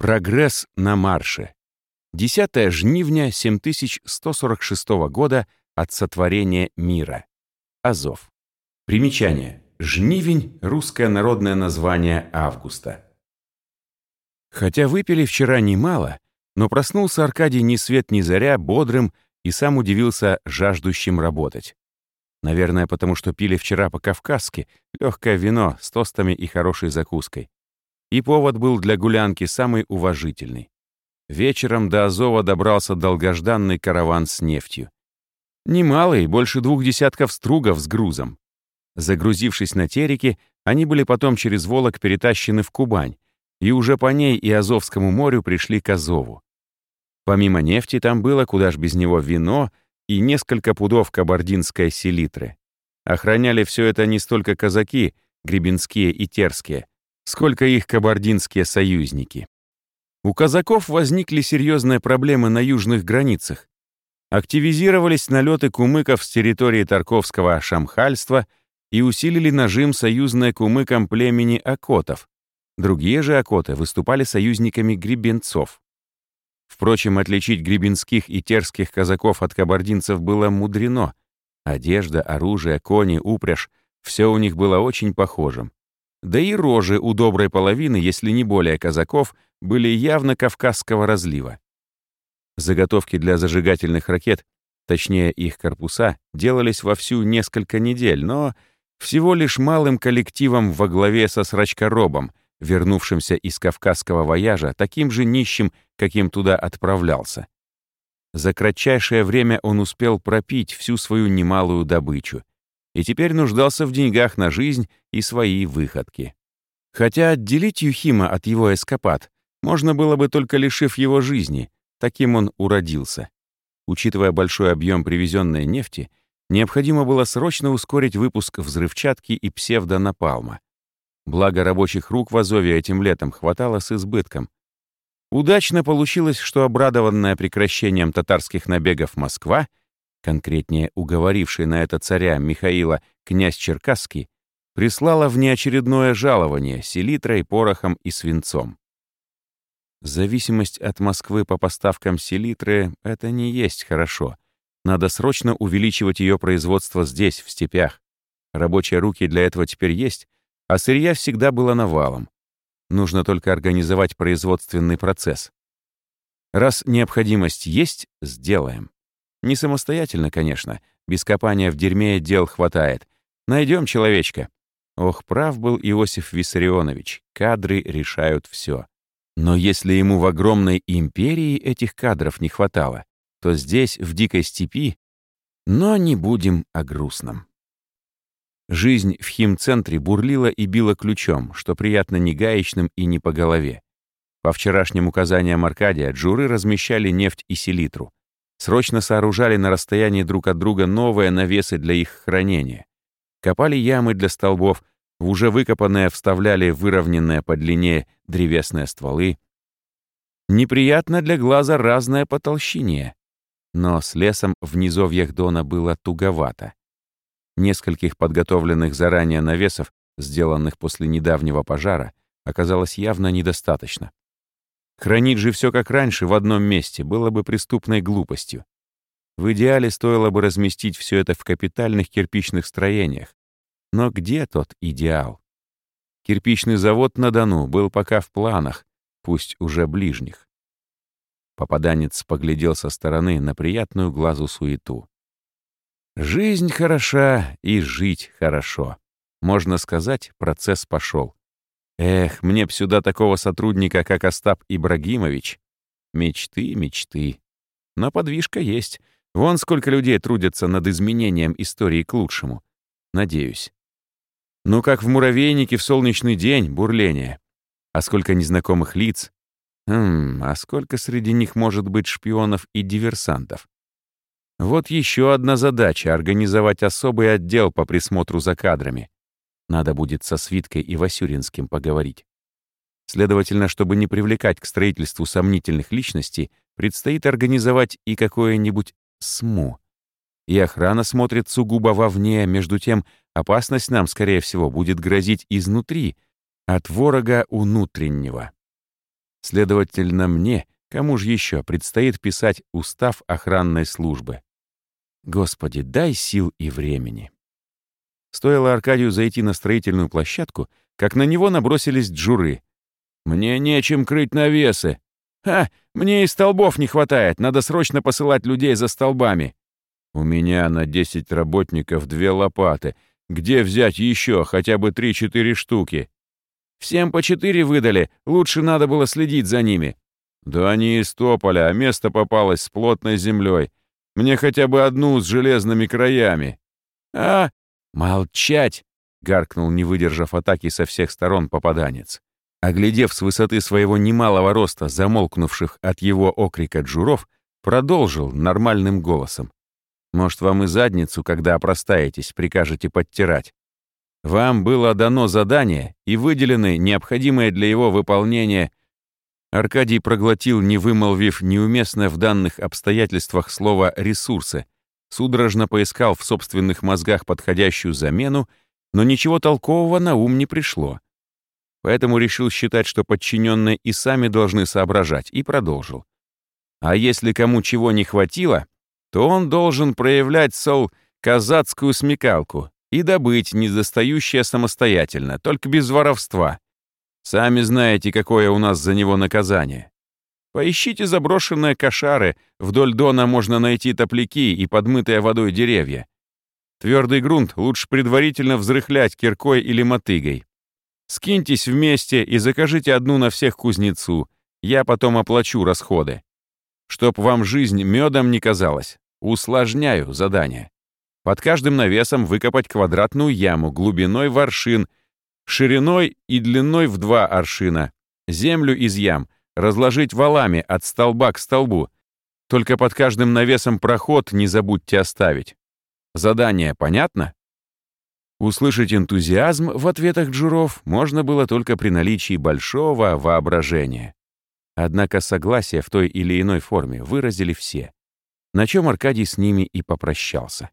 Прогресс на марше. 10 жнивня 7146 года от сотворения мира. Азов. Примечание. Жнивень — русское народное название августа. Хотя выпили вчера немало, но проснулся Аркадий ни свет ни заря, бодрым и сам удивился жаждущим работать. Наверное, потому что пили вчера по-кавказски, легкое вино с тостами и хорошей закуской. И повод был для гулянки самый уважительный. Вечером до Азова добрался долгожданный караван с нефтью. Немалый, больше двух десятков стругов с грузом. Загрузившись на тереке, они были потом через Волок перетащены в Кубань, и уже по ней и Азовскому морю пришли к Азову. Помимо нефти там было, куда ж без него, вино и несколько пудов кабардинской селитры. Охраняли все это не столько казаки, гребенские и терские, сколько их кабардинские союзники. У казаков возникли серьезные проблемы на южных границах. Активизировались налеты кумыков с территории Тарковского шамхальства и усилили нажим союзные кумыкам племени Акотов. Другие же Акоты выступали союзниками гребенцов. Впрочем, отличить гребенских и терских казаков от кабардинцев было мудрено. Одежда, оружие, кони, упряжь — все у них было очень похожим. Да и рожи у доброй половины, если не более казаков, были явно кавказского разлива. Заготовки для зажигательных ракет, точнее их корпуса, делались вовсю несколько недель, но всего лишь малым коллективом во главе со срачкоробом, вернувшимся из кавказского вояжа, таким же нищим, каким туда отправлялся. За кратчайшее время он успел пропить всю свою немалую добычу, и теперь нуждался в деньгах на жизнь и свои выходки. Хотя отделить Юхима от его эскапад можно было бы только лишив его жизни, таким он уродился. Учитывая большой объем привезенной нефти, необходимо было срочно ускорить выпуск взрывчатки и псевдонапалма. Благо рабочих рук в Азове этим летом хватало с избытком. Удачно получилось, что обрадованная прекращением татарских набегов Москва — конкретнее уговоривший на это царя Михаила князь Черкасский, прислала внеочередное жалование селитрой, порохом и свинцом. Зависимость от Москвы по поставкам селитры — это не есть хорошо. Надо срочно увеличивать ее производство здесь, в степях. Рабочие руки для этого теперь есть, а сырья всегда было навалом. Нужно только организовать производственный процесс. Раз необходимость есть, сделаем. Не самостоятельно, конечно. Без копания в дерьме дел хватает. Найдем человечка. Ох, прав был Иосиф Виссарионович. Кадры решают все. Но если ему в огромной империи этих кадров не хватало, то здесь, в дикой степи... Но не будем о грустном. Жизнь в химцентре бурлила и била ключом, что приятно не гаечным и не по голове. По вчерашним указаниям Аркадия, джуры размещали нефть и селитру срочно сооружали на расстоянии друг от друга новые навесы для их хранения. Копали ямы для столбов, в уже выкопанные вставляли выровненные по длине древесные стволы. Неприятно для глаза разное по толщине. Но с лесом в низовьях Дона было туговато. Нескольких подготовленных заранее навесов, сделанных после недавнего пожара, оказалось явно недостаточно. Хранить же все как раньше в одном месте было бы преступной глупостью. В идеале стоило бы разместить все это в капитальных кирпичных строениях. Но где тот идеал? Кирпичный завод на Дону был пока в планах, пусть уже ближних. Попаданец поглядел со стороны на приятную глазу суету. Жизнь хороша и жить хорошо. Можно сказать, процесс пошел. Эх, мне б сюда такого сотрудника, как Остап Ибрагимович. Мечты, мечты. Но подвижка есть. Вон сколько людей трудятся над изменением истории к лучшему. Надеюсь. Ну, как в муравейнике в солнечный день, бурление. А сколько незнакомых лиц. Хм, а сколько среди них может быть шпионов и диверсантов? Вот еще одна задача — организовать особый отдел по присмотру за кадрами. Надо будет со Свиткой и Васюринским поговорить. Следовательно, чтобы не привлекать к строительству сомнительных личностей, предстоит организовать и какое-нибудь СМУ. И охрана смотрит сугубо вовне, между тем опасность нам, скорее всего, будет грозить изнутри, от ворога внутреннего. Следовательно, мне, кому же еще, предстоит писать устав охранной службы. Господи, дай сил и времени. Стоило Аркадию зайти на строительную площадку, как на него набросились джуры. «Мне нечем крыть навесы». «Ха, мне и столбов не хватает, надо срочно посылать людей за столбами». «У меня на 10 работников две лопаты. Где взять еще хотя бы 3-4 штуки?» «Всем по четыре выдали, лучше надо было следить за ними». «Да они из тополя, а место попалось с плотной землей. Мне хотя бы одну с железными краями». «А, молчать!» — гаркнул, не выдержав атаки со всех сторон попаданец. Оглядев с высоты своего немалого роста замолкнувших от его окрика джуров, продолжил нормальным голосом. «Может, вам и задницу, когда опростаетесь, прикажете подтирать? Вам было дано задание и выделены необходимые для его выполнения...» Аркадий проглотил, не вымолвив неуместно в данных обстоятельствах слово «ресурсы», судорожно поискал в собственных мозгах подходящую замену, но ничего толкового на ум не пришло поэтому решил считать, что подчиненные и сами должны соображать, и продолжил. А если кому чего не хватило, то он должен проявлять, сол, казацкую смекалку и добыть недостающее самостоятельно, только без воровства. Сами знаете, какое у нас за него наказание. Поищите заброшенные кошары, вдоль дона можно найти топляки и подмытые водой деревья. Твердый грунт лучше предварительно взрыхлять киркой или мотыгой. Скиньтесь вместе и закажите одну на всех кузнецу. Я потом оплачу расходы. Чтоб вам жизнь медом не казалась, усложняю задание. Под каждым навесом выкопать квадратную яму глубиной в аршин, шириной и длиной в два аршина. Землю из ям разложить валами от столба к столбу. Только под каждым навесом проход не забудьте оставить. Задание понятно? Услышать энтузиазм в ответах джуров можно было только при наличии большого воображения. Однако согласие в той или иной форме выразили все, на чем Аркадий с ними и попрощался.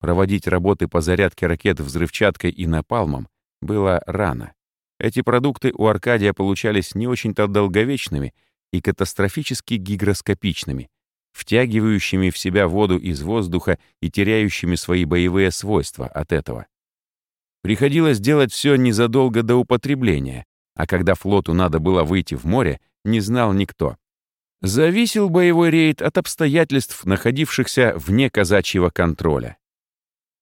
Проводить работы по зарядке ракет взрывчаткой и напалмом было рано. Эти продукты у Аркадия получались не очень-то долговечными и катастрофически гигроскопичными, втягивающими в себя воду из воздуха и теряющими свои боевые свойства от этого. Приходилось делать все незадолго до употребления, а когда флоту надо было выйти в море, не знал никто. Зависел боевой рейд от обстоятельств, находившихся вне казачьего контроля.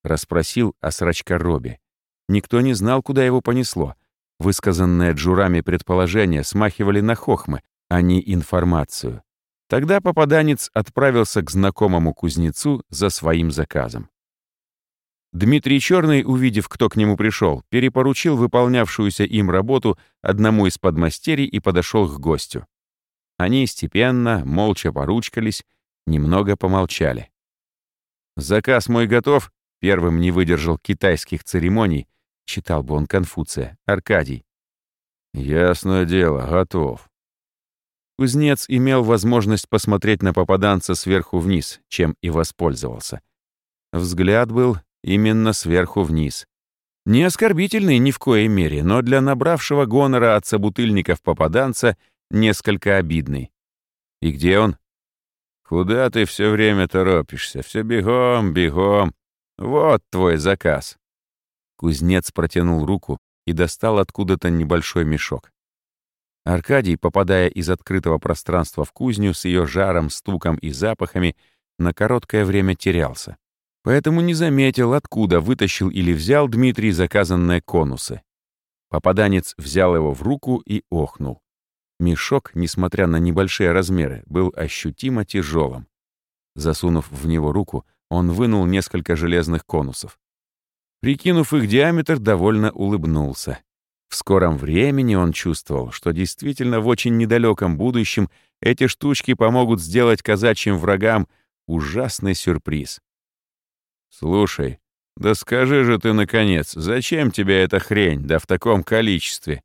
Расспросил о срачкоробе. Никто не знал, куда его понесло. Высказанные джурами предположения смахивали на хохмы, а не информацию. Тогда попаданец отправился к знакомому кузнецу за своим заказом. Дмитрий Черный, увидев, кто к нему пришел, перепоручил выполнявшуюся им работу одному из подмастерий и подошел к гостю. Они степенно, молча поручкались, немного помолчали. «Заказ мой готов», — первым не выдержал китайских церемоний, читал бы он Конфуция, Аркадий. «Ясное дело, готов». Кузнец имел возможность посмотреть на попаданца сверху вниз, чем и воспользовался. Взгляд был именно сверху вниз. Не оскорбительный ни в коей мере, но для набравшего гонора от собутыльников попаданца несколько обидный. И где он? Куда ты все время торопишься? Все бегом, бегом. Вот твой заказ. Кузнец протянул руку и достал откуда-то небольшой мешок. Аркадий, попадая из открытого пространства в кузню с ее жаром, стуком и запахами, на короткое время терялся поэтому не заметил, откуда вытащил или взял Дмитрий заказанные конусы. Попаданец взял его в руку и охнул. Мешок, несмотря на небольшие размеры, был ощутимо тяжелым. Засунув в него руку, он вынул несколько железных конусов. Прикинув их диаметр, довольно улыбнулся. В скором времени он чувствовал, что действительно в очень недалеком будущем эти штучки помогут сделать казачьим врагам ужасный сюрприз. «Слушай, да скажи же ты, наконец, зачем тебе эта хрень, да в таком количестве?»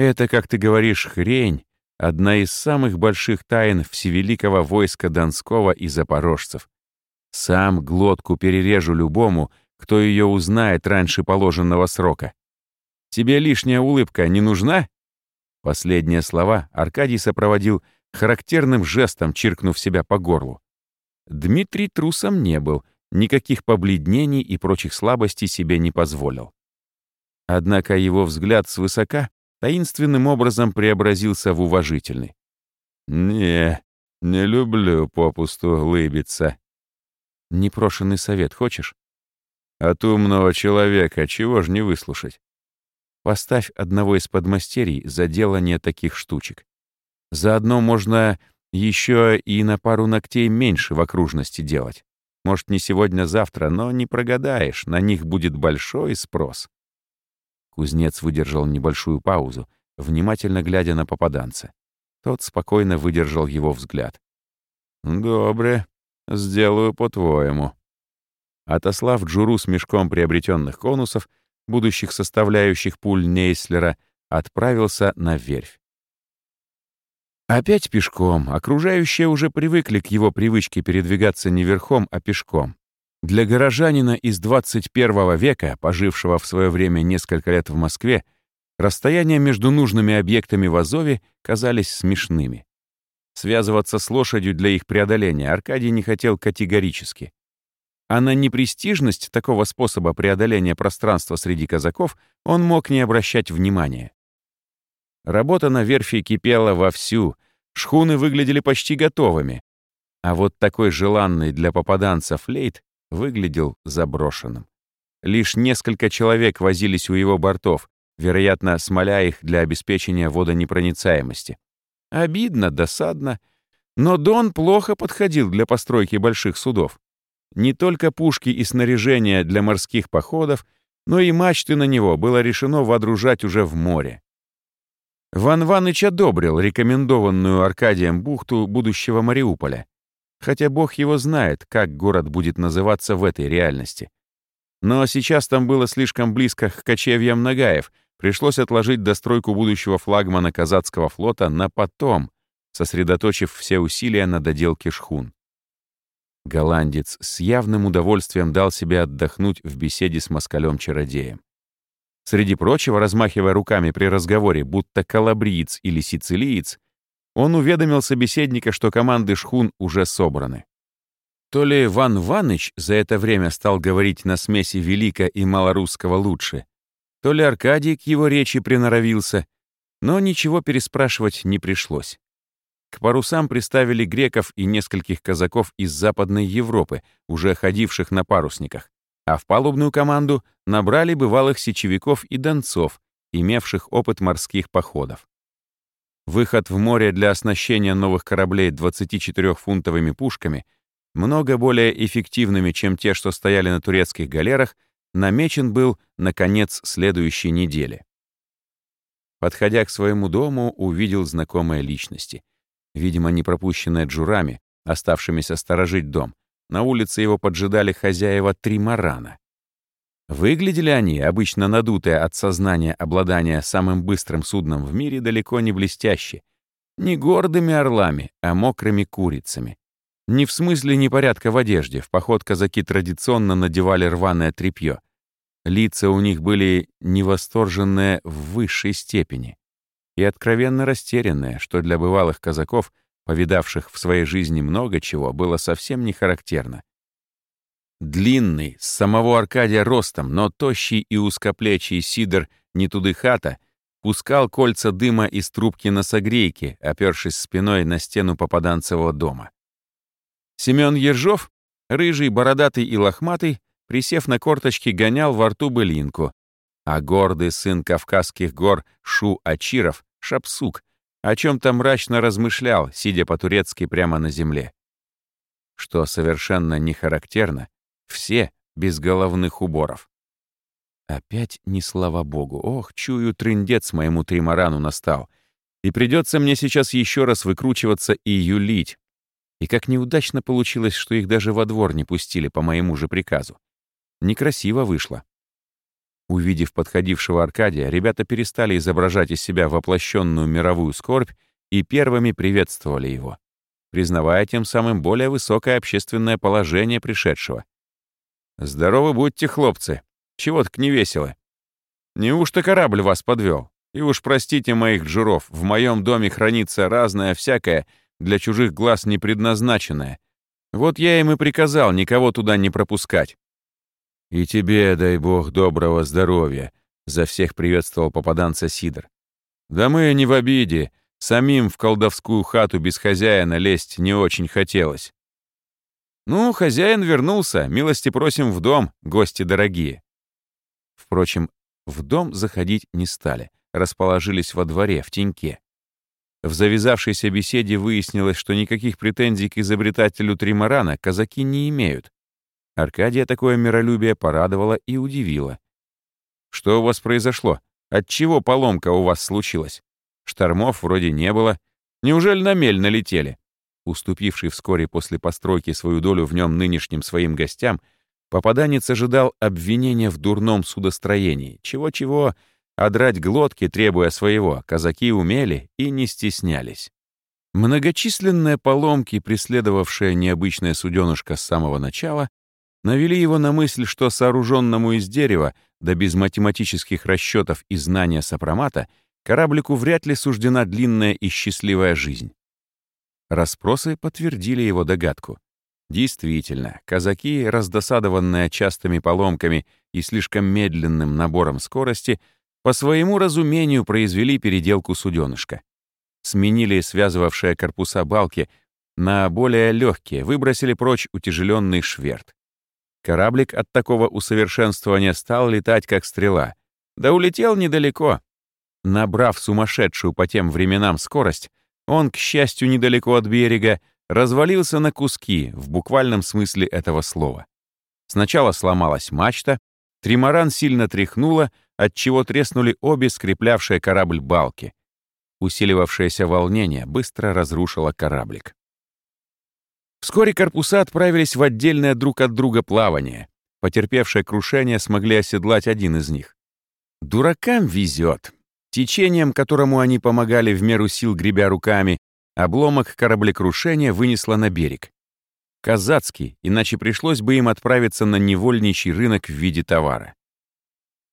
«Это, как ты говоришь, хрень, одна из самых больших тайн всевеликого войска Донского и запорожцев. Сам глотку перережу любому, кто ее узнает раньше положенного срока. Тебе лишняя улыбка не нужна?» Последние слова Аркадий сопроводил характерным жестом, чиркнув себя по горлу. Дмитрий трусом не был, никаких побледнений и прочих слабостей себе не позволил. Однако его взгляд свысока таинственным образом преобразился в уважительный. «Не, не люблю попусту лыбиться». «Непрошенный совет хочешь?» «От умного человека чего ж не выслушать?» «Поставь одного из подмастерий за делание таких штучек. Заодно можно еще и на пару ногтей меньше в окружности делать. Может, не сегодня-завтра, но не прогадаешь, на них будет большой спрос». Кузнец выдержал небольшую паузу, внимательно глядя на попаданца. Тот спокойно выдержал его взгляд. «Добре, сделаю по-твоему». Отослав Джуру с мешком приобретенных конусов, будущих составляющих пуль Нейслера, отправился на верфь. Опять пешком. Окружающие уже привыкли к его привычке передвигаться не верхом, а пешком. Для горожанина из 21 века, пожившего в свое время несколько лет в Москве, расстояния между нужными объектами в Азове казались смешными. Связываться с лошадью для их преодоления Аркадий не хотел категорически. А на непрестижность такого способа преодоления пространства среди казаков он мог не обращать внимания. Работа на верфи кипела вовсю, шхуны выглядели почти готовыми. А вот такой желанный для попаданца флейт выглядел заброшенным. Лишь несколько человек возились у его бортов, вероятно, смоля их для обеспечения водонепроницаемости. Обидно, досадно, но Дон плохо подходил для постройки больших судов. Не только пушки и снаряжение для морских походов, но и мачты на него было решено водружать уже в море. Ван Ваныч одобрил рекомендованную Аркадием бухту будущего Мариуполя, хотя бог его знает, как город будет называться в этой реальности. Но сейчас там было слишком близко к кочевьям Нагаев, пришлось отложить достройку будущего флагмана казацкого флота на потом, сосредоточив все усилия на доделке шхун. Голландец с явным удовольствием дал себе отдохнуть в беседе с москалем-чародеем. Среди прочего, размахивая руками при разговоре, будто калабриец или сицилиец, он уведомил собеседника, что команды шхун уже собраны. То ли Ван Ваныч за это время стал говорить на смеси велика и малорусского лучше, то ли Аркадий к его речи приноровился, но ничего переспрашивать не пришлось. К парусам приставили греков и нескольких казаков из Западной Европы, уже ходивших на парусниках а в палубную команду набрали бывалых сечевиков и донцов, имевших опыт морских походов. Выход в море для оснащения новых кораблей 24-фунтовыми пушками, много более эффективными, чем те, что стояли на турецких галерах, намечен был на конец следующей недели. Подходя к своему дому, увидел знакомые личности. Видимо, не пропущенные джурами, оставшимися сторожить дом, на улице его поджидали хозяева тримарана. Выглядели они, обычно надутые от сознания обладания самым быстрым судном в мире, далеко не блестяще. Не гордыми орлами, а мокрыми курицами. Не в смысле непорядка в одежде, в поход казаки традиционно надевали рваное тряпье. Лица у них были невосторженные в высшей степени и откровенно растерянные, что для бывалых казаков повидавших в своей жизни много чего, было совсем не характерно. Длинный, с самого Аркадия ростом, но тощий и узкоплечий Сидор Нетудыхата пускал кольца дыма из трубки на согрейке, опершись спиной на стену попаданцевого дома. Семен Ержов, рыжий, бородатый и лохматый, присев на корточки, гонял во рту былинку, а гордый сын Кавказских гор Шу Ачиров, Шапсук, о чем-то мрачно размышлял, сидя по-турецки прямо на земле. Что совершенно не характерно, все без головных уборов. Опять не слава богу. Ох, чую, трындец моему тримарану настал. И придется мне сейчас еще раз выкручиваться и юлить. И как неудачно получилось, что их даже во двор не пустили по моему же приказу. Некрасиво вышло. Увидев подходившего Аркадия, ребята перестали изображать из себя воплощенную мировую скорбь и первыми приветствовали его, признавая тем самым более высокое общественное положение пришедшего. «Здорово будьте, хлопцы! Чего так не весело? Неужто корабль вас подвел? И уж простите моих джуров, в моем доме хранится разное всякое, для чужих глаз не предназначенное. Вот я им и приказал никого туда не пропускать. И тебе, дай бог, доброго здоровья, за всех приветствовал попаданца Сидор. Да мы не в обиде, самим в колдовскую хату без хозяина лезть не очень хотелось. Ну, хозяин вернулся, милости просим в дом, гости дорогие. Впрочем, в дом заходить не стали, расположились во дворе, в теньке. В завязавшейся беседе выяснилось, что никаких претензий к изобретателю тримарана казаки не имеют. Аркадия такое миролюбие порадовало и удивило. «Что у вас произошло? Отчего поломка у вас случилась? Штормов вроде не было. Неужели на мель налетели?» Уступивший вскоре после постройки свою долю в нем нынешним своим гостям, попаданец ожидал обвинения в дурном судостроении. Чего-чего, а глотки, требуя своего, казаки умели и не стеснялись. Многочисленные поломки, преследовавшие необычное суденышко с самого начала, навели его на мысль, что сооруженному из дерева, да без математических расчетов и знания сопромата, кораблику вряд ли суждена длинная и счастливая жизнь. Расспросы подтвердили его догадку. Действительно, казаки, раздосадованные частыми поломками и слишком медленным набором скорости, по своему разумению произвели переделку суденышка. Сменили связывавшие корпуса балки на более легкие, выбросили прочь утяжеленный шверт. Кораблик от такого усовершенствования стал летать как стрела. Да улетел недалеко. Набрав сумасшедшую по тем временам скорость, он, к счастью, недалеко от берега, развалился на куски в буквальном смысле этого слова. Сначала сломалась мачта, тримаран сильно тряхнуло, отчего треснули обе скреплявшие корабль балки. Усиливавшееся волнение быстро разрушило кораблик. Вскоре корпуса отправились в отдельное друг от друга плавание. Потерпевшие крушение смогли оседлать один из них. Дуракам везет. Течением, которому они помогали в меру сил гребя руками, обломок кораблекрушения вынесло на берег. Казацкий, иначе пришлось бы им отправиться на невольничий рынок в виде товара.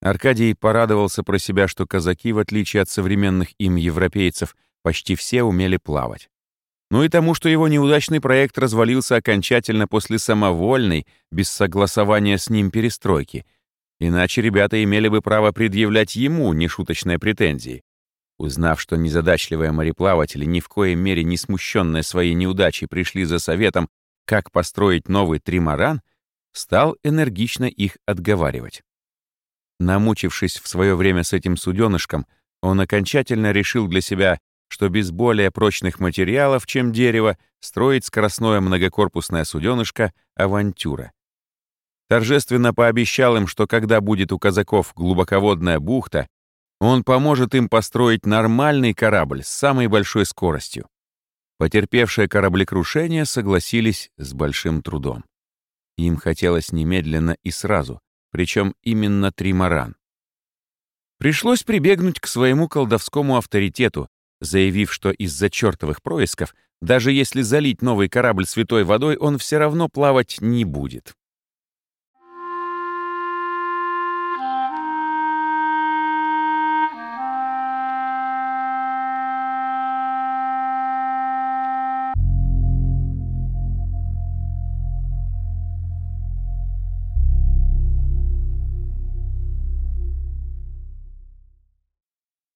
Аркадий порадовался про себя, что казаки, в отличие от современных им европейцев, почти все умели плавать. Ну и тому, что его неудачный проект развалился окончательно после самовольной, без согласования с ним перестройки. Иначе ребята имели бы право предъявлять ему нешуточные претензии. Узнав, что незадачливые мореплаватели, ни в коей мере не смущенные своей неудачей, пришли за советом, как построить новый тримаран, стал энергично их отговаривать. Намучившись в свое время с этим суденышком, он окончательно решил для себя, что без более прочных материалов, чем дерево, строить скоростное многокорпусное суденышко — авантюра. Торжественно пообещал им, что когда будет у казаков глубоководная бухта, он поможет им построить нормальный корабль с самой большой скоростью. Потерпевшие кораблекрушение согласились с большим трудом. Им хотелось немедленно и сразу, причем именно тримаран. Пришлось прибегнуть к своему колдовскому авторитету, заявив, что из-за чертовых происков, даже если залить новый корабль святой водой, он все равно плавать не будет.